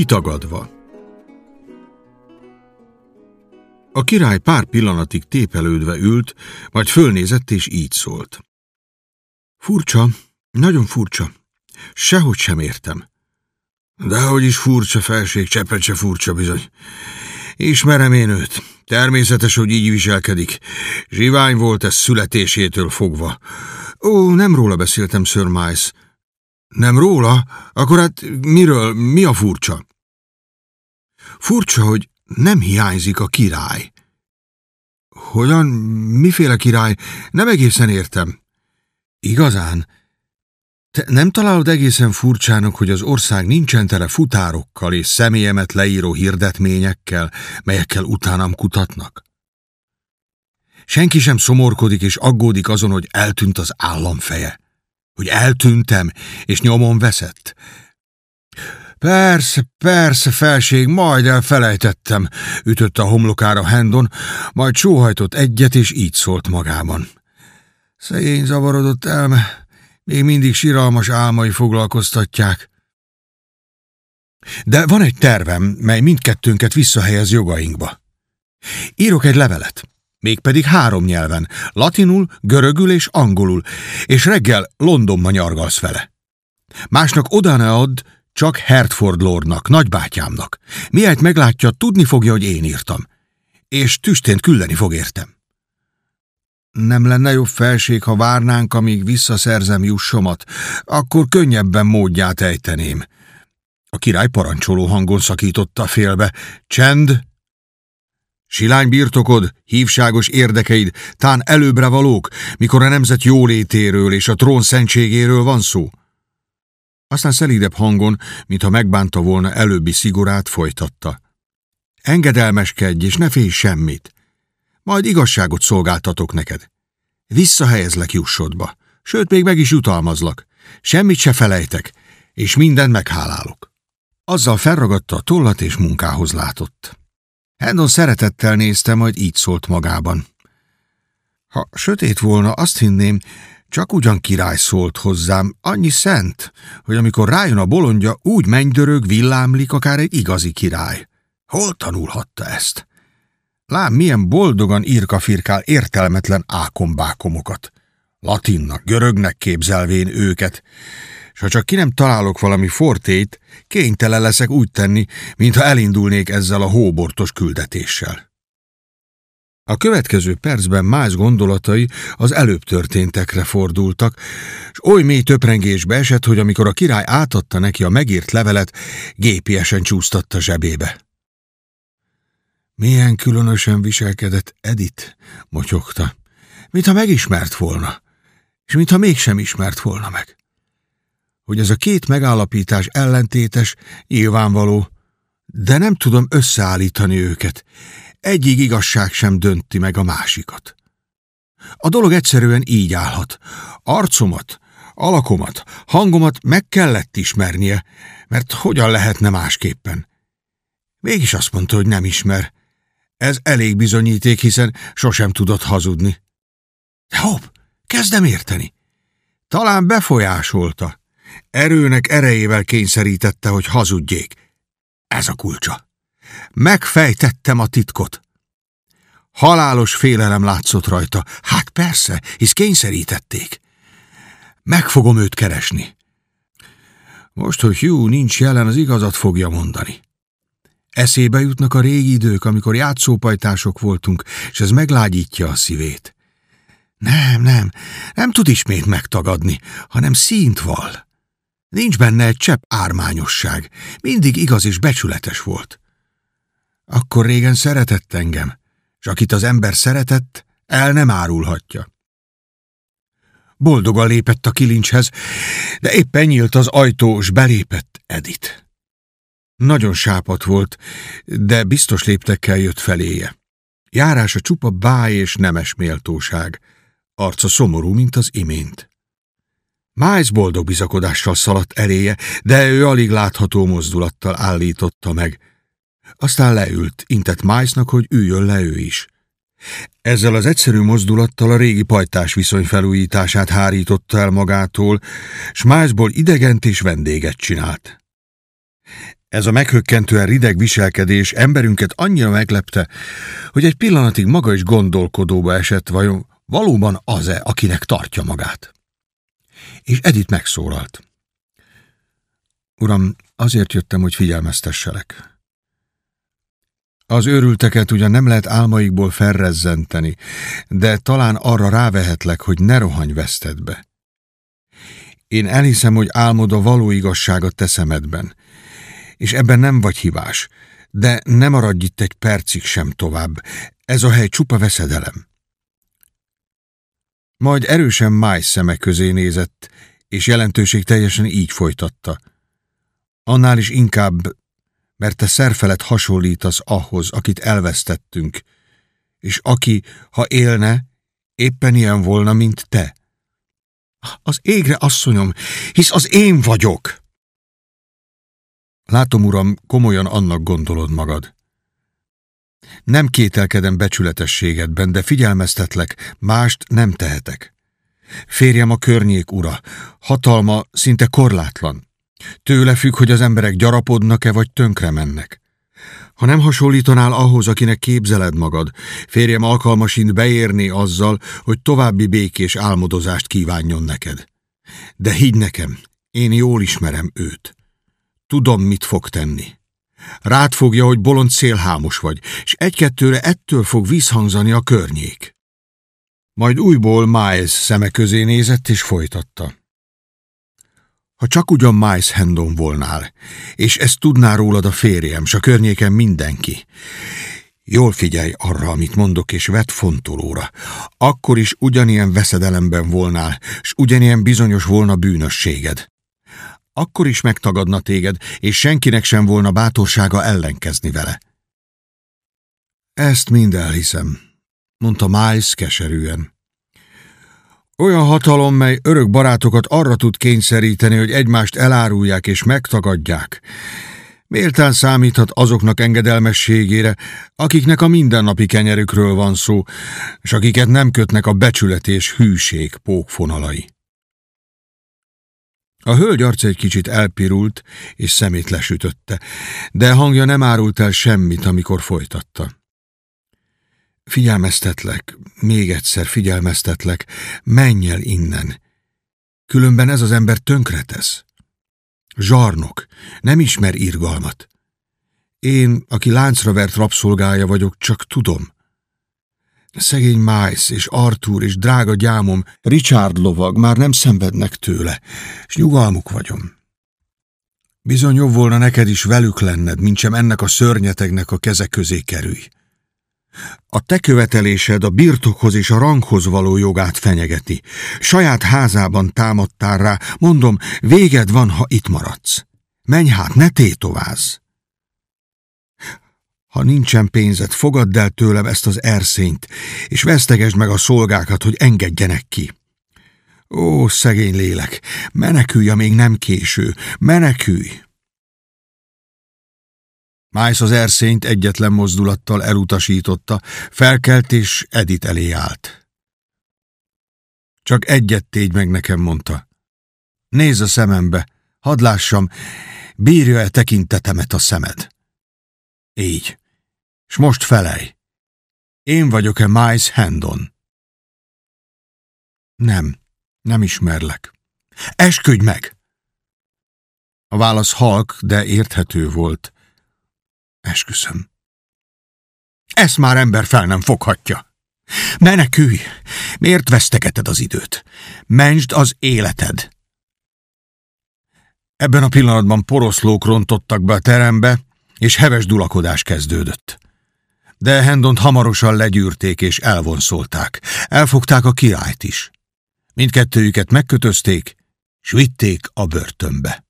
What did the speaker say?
Kitagadva A király pár pillanatig tépelődve ült, majd fölnézett és így szólt. Furcsa, nagyon furcsa. Sehogy sem értem. Dehogy is furcsa felség, cseppet se furcsa bizony. Ismerem én őt. Természetes, hogy így viselkedik. Zsivány volt ez születésétől fogva. Ó, nem róla beszéltem, Sir Miles. Nem róla? Akkor hát miről, mi a furcsa? Furcsa, hogy nem hiányzik a király. Hogyan? Miféle király? Nem egészen értem. Igazán? Te nem találod egészen furcsának, hogy az ország nincsen tele futárokkal és személyemet leíró hirdetményekkel, melyekkel utánam kutatnak? Senki sem szomorkodik és aggódik azon, hogy eltűnt az államfeje. Hogy eltűntem, és nyomon veszett. Persze, persze, felség, majd elfelejtettem, ütött a homlokára Hendon, majd sóhajtott egyet, és így szólt magában. Szegény zavarodott elme, még mindig siralmas álmai foglalkoztatják. De van egy tervem, mely mindkettőnket visszahelyez jogainkba. Írok egy levelet, mégpedig három nyelven, latinul, görögül és angolul, és reggel Londonba nyargalsz vele. Másnak oda add, csak Hertford Lordnak, nagybátyámnak. Miért meglátja, tudni fogja, hogy én írtam. És tüstént küldeni fog értem. Nem lenne jobb felség, ha várnánk, amíg visszaszerzem jussomat, akkor könnyebben módját ejteném. A király parancsoló hangon szakította félbe. Csend! Silány birtokod, hívságos érdekeid, tán előbbre valók, mikor a nemzet jólétéről és a trón szentségéről van szó. Aztán szelídebb hangon, mintha megbánta volna előbbi szigorát, folytatta. Engedelmeskedj, és ne félj semmit. Majd igazságot szolgáltatok neked. Visszahelyezlek jussodba, sőt, még meg is jutalmazlak. Semmit se felejtek, és mindent meghálálok. Azzal felragadta a tollat, és munkához látott. Hendon szeretettel nézte, majd így szólt magában. Ha sötét volna, azt hinném, csak ugyan király szólt hozzám, annyi szent, hogy amikor rájön a bolondja, úgy mennydörög, villámlik akár egy igazi király. Hol tanulhatta ezt? Lám, milyen boldogan írkafirkál értelmetlen ákombákomokat. Latinnak, görögnek képzelvén őket, és ha csak ki nem találok valami fortét, kénytelen leszek úgy tenni, mintha elindulnék ezzel a hóbortos küldetéssel. A következő percben más gondolatai az előbb történtekre fordultak, és oly mély töprengésbe esett, hogy amikor a király átadta neki a megírt levelet, gépiesen csúsztatta zsebébe. Milyen különösen viselkedett Edith, motyogta, mintha megismert volna, és mintha mégsem ismert volna meg. Hogy ez a két megállapítás ellentétes, nyilvánvaló, de nem tudom összeállítani őket, egyik igazság sem dönti meg a másikat. A dolog egyszerűen így állhat. Arcomat, alakomat, hangomat meg kellett ismernie, mert hogyan lehetne másképpen? Mégis azt mondta, hogy nem ismer. Ez elég bizonyíték, hiszen sosem tudott hazudni. De hopp, kezdem érteni. Talán befolyásolta. Erőnek erejével kényszerítette, hogy hazudjék. Ez a kulcsa. Megfejtettem a titkot. Halálos félelem látszott rajta. Hát persze, hisz kényszerítették. Meg fogom őt keresni. Most, hogy Hugh nincs jelen, az igazat fogja mondani. Eszébe jutnak a régi idők, amikor játszópajtások voltunk, és ez meglágyítja a szívét. Nem, nem, nem tud ismét megtagadni, hanem színt val. Nincs benne egy csepp ármányosság, mindig igaz és becsületes volt. Akkor régen szeretett engem, és akit az ember szeretett, el nem árulhatja. Boldogan lépett a kilincshez, de éppen nyílt az ajtó, és belépett Edit. Nagyon sápat volt, de biztos léptekkel jött feléje. Járása csupa báj és nemes méltóság, arca szomorú, mint az imént. Miles boldog bizakodással szaladt eléje, de ő alig látható mozdulattal állította meg. Aztán leült, intett Milesnak, hogy üljön le ő is. Ezzel az egyszerű mozdulattal a régi pajtás viszony felújítását hárította el magától, s Milesból idegent és vendéget csinált. Ez a meghökkentően rideg viselkedés emberünket annyira meglepte, hogy egy pillanatig maga is gondolkodóba esett, vajon valóban az-e, akinek tartja magát. És Edith megszólalt. Uram, azért jöttem, hogy figyelmeztesselek. Az őrülteket ugyan nem lehet álmaikból felrezzenteni, de talán arra rávehetlek, hogy ne rohanj vesztedbe. Én elhiszem, hogy álmod a való igazságot te szemedben, és ebben nem vagy hibás, de ne maradj itt egy percig sem tovább, ez a hely csupa veszedelem. Majd erősen máj szeme közé nézett, és jelentőség teljesen így folytatta. Annál is inkább, mert te szerfelet hasonlítasz ahhoz, akit elvesztettünk, és aki, ha élne, éppen ilyen volna, mint te. Az égre, asszonyom, hisz az én vagyok! Látom, uram, komolyan annak gondolod magad. Nem kételkedem becsületességedben, de figyelmeztetlek, mást nem tehetek. Férjem a környék ura, hatalma szinte korlátlan. Tőle függ, hogy az emberek gyarapodnak-e vagy tönkre mennek. Ha nem hasonlítanál ahhoz, akinek képzeled magad, férjem alkalmasint beérni azzal, hogy további békés álmodozást kívánjon neked. De higgy nekem, én jól ismerem őt. Tudom, mit fog tenni. Rád fogja, hogy bolond szélhámos vagy, és egy-kettőre ettől fog visszhangzani a környék. Majd újból Miles szeme közé nézett és folytatta. Ha csak ugyan Miles Hendon volnál, és ezt tudná rólad a férjem, s a környéken mindenki, jól figyelj arra, amit mondok, és vedd fontolóra. Akkor is ugyanilyen veszedelemben volnál, s ugyanilyen bizonyos volna bűnösséged akkor is megtagadna téged, és senkinek sem volna bátorsága ellenkezni vele. Ezt mind elhiszem, mondta Miles keserűen. Olyan hatalom, mely örök barátokat arra tud kényszeríteni, hogy egymást elárulják és megtagadják. Méltán számíthat azoknak engedelmességére, akiknek a mindennapi kenyerükről van szó, és akiket nem kötnek a becsület és hűség pókfonalai. A hölgy arca egy kicsit elpirult, és szemét lesütötte, de hangja nem árult el semmit, amikor folytatta. Figyelmeztetlek, még egyszer figyelmeztetlek, menj el innen. Különben ez az ember tönkretesz. Zsarnok, nem ismer irgalmat. Én, aki láncra vert rabszolgája vagyok, csak tudom. Szegény Miles és Arthur és drága gyámom, Richard lovag már nem szenvednek tőle, és nyugalmuk vagyom. Bizony jobb volna neked is velük lenned, mint ennek a szörnyetegnek a keze közé kerülj. A te követelésed a birtokhoz és a ranghoz való jogát fenyegeti. Saját házában támadtál rá, mondom, véged van, ha itt maradsz. Menj hát, ne tétovázz! Ha nincsen pénzed, fogadd el tőlem ezt az erszényt, és vesztegesd meg a szolgákat, hogy engedjenek ki. Ó, szegény lélek, menekülj, még nem késő, menekülj! Májsz az erszényt egyetlen mozdulattal elutasította, felkelt és Edit elé állt. Csak egyet tégy meg nekem, mondta. Nézz a szemembe, hadd lássam, bírja-e tekintetemet a szemed. Így. És most felej. Én vagyok-e Miles Hendon? Nem, nem ismerlek. Esküdj meg! A válasz halk, de érthető volt. Esküszöm. Ezt már ember fel nem foghatja. Menekülj! Miért vesztegeted az időt? Mentsd az életed! Ebben a pillanatban poroszlók rontottak be a terembe, és heves dulakodás kezdődött. De Hendont hamarosan legyűrték és elvonszolták. Elfogták a királyt is. Mindkettőjüket megkötözték, s vitték a börtönbe.